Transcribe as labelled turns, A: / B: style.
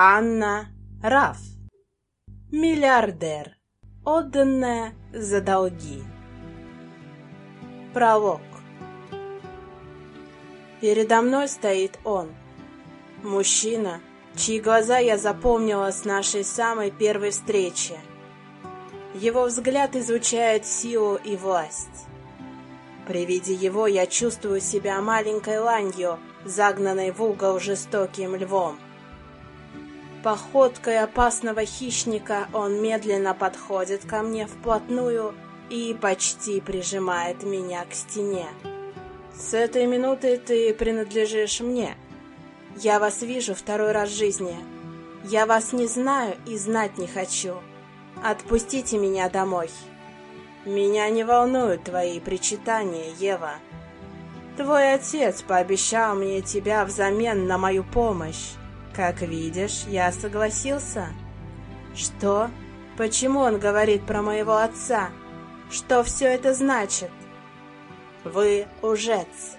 A: Анна Раф. Миллиардер, отданная за долги. Пролог. Передо мной стоит он. Мужчина, чьи глаза я запомнила с нашей самой первой встречи. Его взгляд излучает силу и власть. При виде его я чувствую себя маленькой ланью, загнанной в угол жестоким львом. Походкой опасного хищника он медленно подходит ко мне вплотную и почти прижимает меня к стене. С этой минуты ты принадлежишь мне. Я вас вижу второй раз в жизни. Я вас не знаю и знать не хочу. Отпустите меня домой. Меня не волнуют твои причитания, Ева. Твой отец пообещал мне тебя взамен на мою помощь. Как видишь, я согласился. Что? Почему он говорит про моего отца? Что все это значит? Вы лжец.